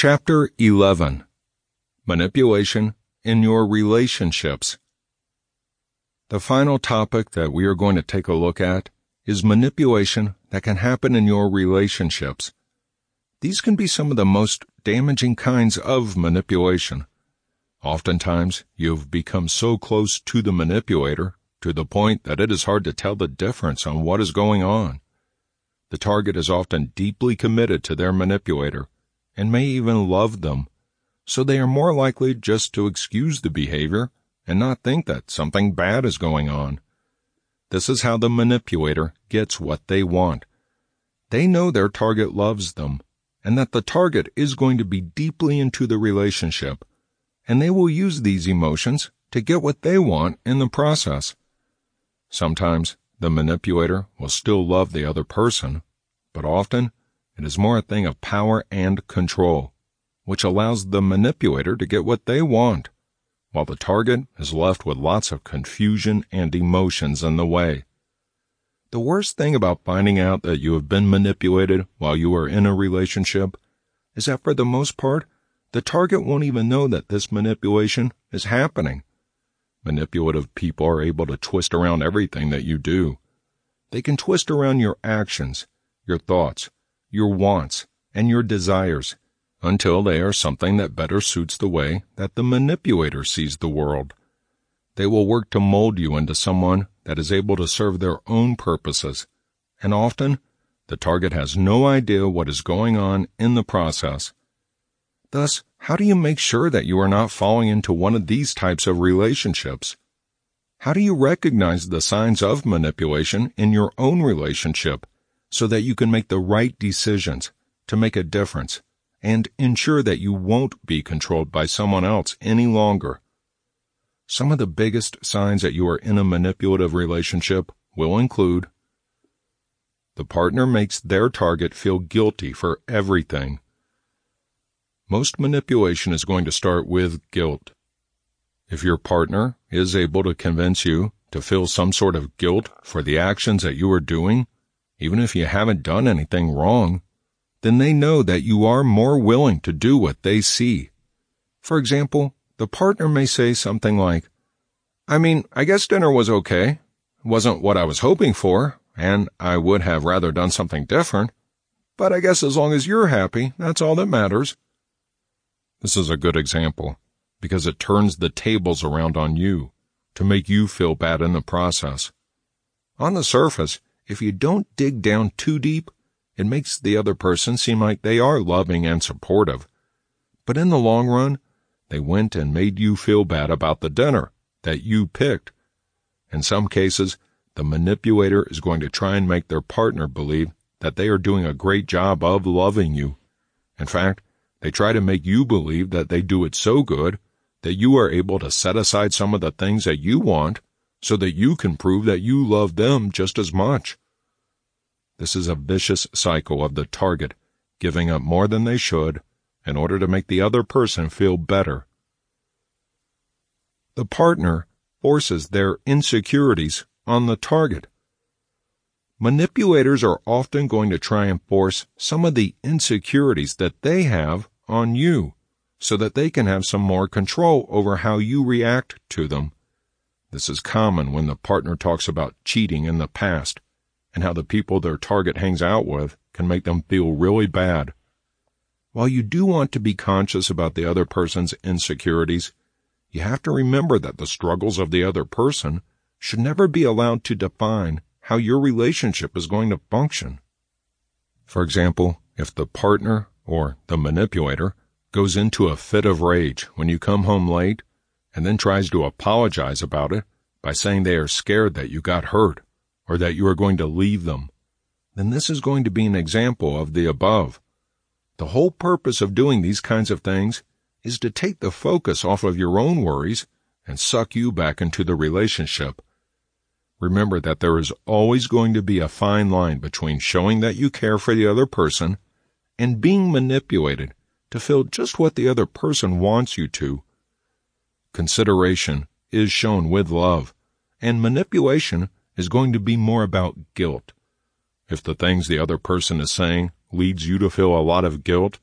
Chapter 11 Manipulation in Your Relationships. The final topic that we are going to take a look at is manipulation that can happen in your relationships. These can be some of the most damaging kinds of manipulation. Oftentimes, you've become so close to the manipulator to the point that it is hard to tell the difference on what is going on. The target is often deeply committed to their manipulator and may even love them, so they are more likely just to excuse the behavior and not think that something bad is going on. This is how the manipulator gets what they want. They know their target loves them and that the target is going to be deeply into the relationship, and they will use these emotions to get what they want in the process. Sometimes the manipulator will still love the other person, but often it is more a thing of power and control, which allows the manipulator to get what they want, while the target is left with lots of confusion and emotions in the way. The worst thing about finding out that you have been manipulated while you are in a relationship is that for the most part, the target won't even know that this manipulation is happening. Manipulative people are able to twist around everything that you do. They can twist around your actions, your thoughts, your wants, and your desires until they are something that better suits the way that the manipulator sees the world. They will work to mold you into someone that is able to serve their own purposes, and often the target has no idea what is going on in the process. Thus, how do you make sure that you are not falling into one of these types of relationships? How do you recognize the signs of manipulation in your own relationship so that you can make the right decisions to make a difference and ensure that you won't be controlled by someone else any longer. Some of the biggest signs that you are in a manipulative relationship will include the partner makes their target feel guilty for everything. Most manipulation is going to start with guilt. If your partner is able to convince you to feel some sort of guilt for the actions that you are doing, even if you haven't done anything wrong, then they know that you are more willing to do what they see. For example, the partner may say something like, I mean, I guess dinner was okay. It wasn't what I was hoping for, and I would have rather done something different. But I guess as long as you're happy, that's all that matters. This is a good example because it turns the tables around on you to make you feel bad in the process. On the surface, if you don't dig down too deep, it makes the other person seem like they are loving and supportive. But in the long run, they went and made you feel bad about the dinner that you picked. In some cases, the manipulator is going to try and make their partner believe that they are doing a great job of loving you. In fact, they try to make you believe that they do it so good that you are able to set aside some of the things that you want so that you can prove that you love them just as much. This is a vicious cycle of the target giving up more than they should in order to make the other person feel better. The partner forces their insecurities on the target. Manipulators are often going to try and force some of the insecurities that they have on you so that they can have some more control over how you react to them. This is common when the partner talks about cheating in the past and how the people their target hangs out with can make them feel really bad. While you do want to be conscious about the other person's insecurities, you have to remember that the struggles of the other person should never be allowed to define how your relationship is going to function. For example, if the partner or the manipulator goes into a fit of rage when you come home late and then tries to apologize about it by saying they are scared that you got hurt or that you are going to leave them, then this is going to be an example of the above. The whole purpose of doing these kinds of things is to take the focus off of your own worries and suck you back into the relationship. Remember that there is always going to be a fine line between showing that you care for the other person and being manipulated to feel just what the other person wants you to. Consideration is shown with love, and manipulation is going to be more about guilt. If the things the other person is saying leads you to feel a lot of guilt,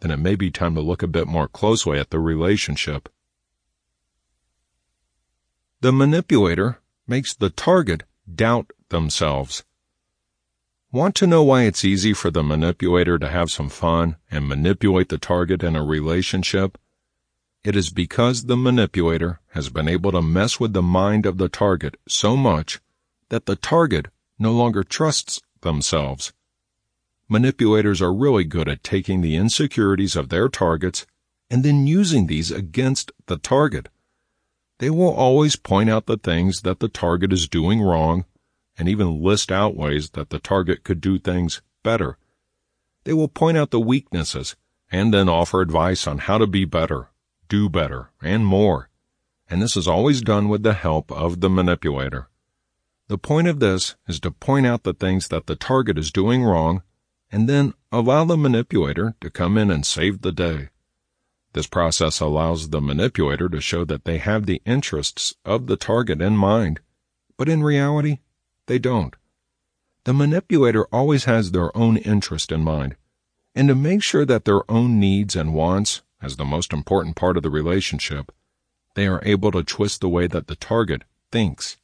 then it may be time to look a bit more closely at the relationship. The manipulator makes the target doubt themselves. Want to know why it's easy for the manipulator to have some fun and manipulate the target in a relationship? It is because the manipulator has been able to mess with the mind of the target so much that the target no longer trusts themselves. Manipulators are really good at taking the insecurities of their targets and then using these against the target. They will always point out the things that the target is doing wrong and even list out ways that the target could do things better. They will point out the weaknesses and then offer advice on how to be better, do better, and more. And this is always done with the help of the manipulator. The point of this is to point out the things that the target is doing wrong and then allow the manipulator to come in and save the day. This process allows the manipulator to show that they have the interests of the target in mind, but in reality, they don't. The manipulator always has their own interest in mind, and to make sure that their own needs and wants, as the most important part of the relationship, they are able to twist the way that the target thinks.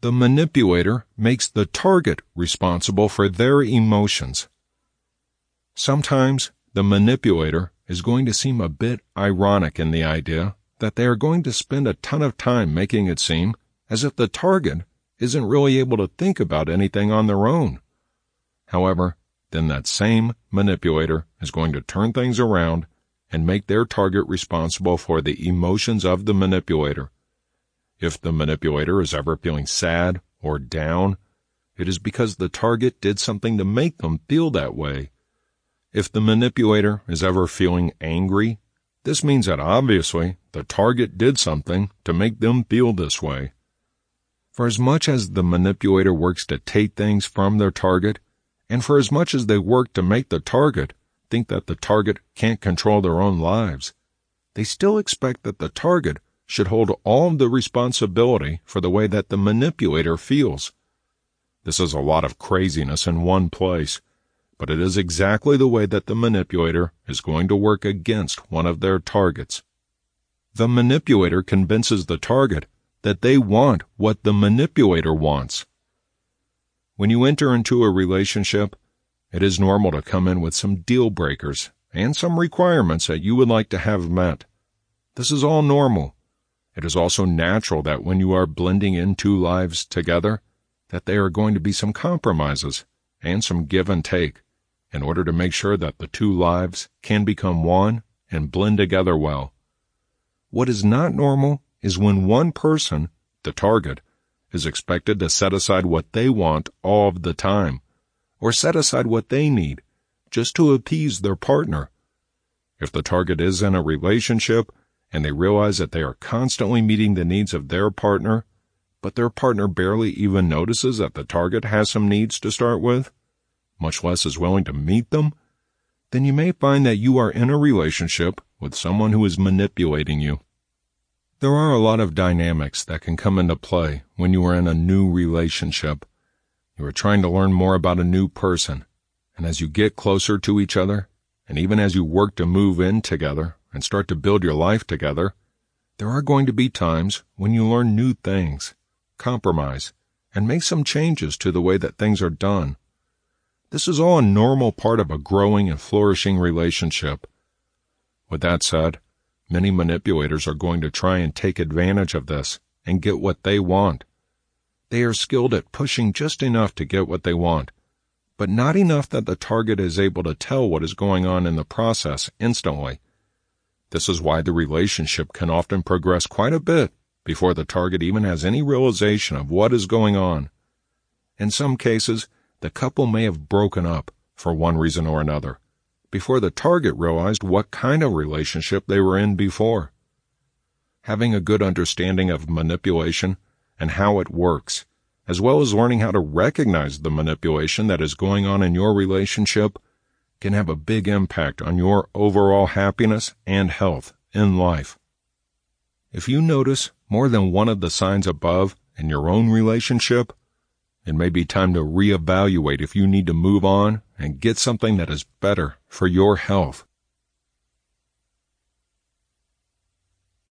The manipulator makes the target responsible for their emotions. Sometimes the manipulator is going to seem a bit ironic in the idea that they are going to spend a ton of time making it seem as if the target isn't really able to think about anything on their own. However, then that same manipulator is going to turn things around and make their target responsible for the emotions of the manipulator. If the manipulator is ever feeling sad or down, it is because the target did something to make them feel that way. If the manipulator is ever feeling angry, this means that obviously the target did something to make them feel this way. For as much as the manipulator works to take things from their target, and for as much as they work to make the target think that the target can't control their own lives, they still expect that the target should hold all the responsibility for the way that the manipulator feels. This is a lot of craziness in one place but it is exactly the way that the manipulator is going to work against one of their targets. The manipulator convinces the target that they want what the manipulator wants. When you enter into a relationship, it is normal to come in with some deal breakers and some requirements that you would like to have met. This is all normal. It is also natural that when you are blending in two lives together, that there are going to be some compromises and some give and take in order to make sure that the two lives can become one and blend together well. What is not normal is when one person, the target, is expected to set aside what they want all of the time, or set aside what they need, just to appease their partner. If the target is in a relationship and they realize that they are constantly meeting the needs of their partner, but their partner barely even notices that the target has some needs to start with, much less is willing to meet them, then you may find that you are in a relationship with someone who is manipulating you. There are a lot of dynamics that can come into play when you are in a new relationship. You are trying to learn more about a new person, and as you get closer to each other, and even as you work to move in together and start to build your life together, there are going to be times when you learn new things, compromise, and make some changes to the way that things are done. This is all a normal part of a growing and flourishing relationship. With that said, many manipulators are going to try and take advantage of this and get what they want. They are skilled at pushing just enough to get what they want, but not enough that the target is able to tell what is going on in the process instantly. This is why the relationship can often progress quite a bit before the target even has any realization of what is going on. In some cases, the couple may have broken up for one reason or another before the target realized what kind of relationship they were in before. Having a good understanding of manipulation and how it works, as well as learning how to recognize the manipulation that is going on in your relationship, can have a big impact on your overall happiness and health in life. If you notice more than one of the signs above in your own relationship, It may be time to reevaluate if you need to move on and get something that is better for your health.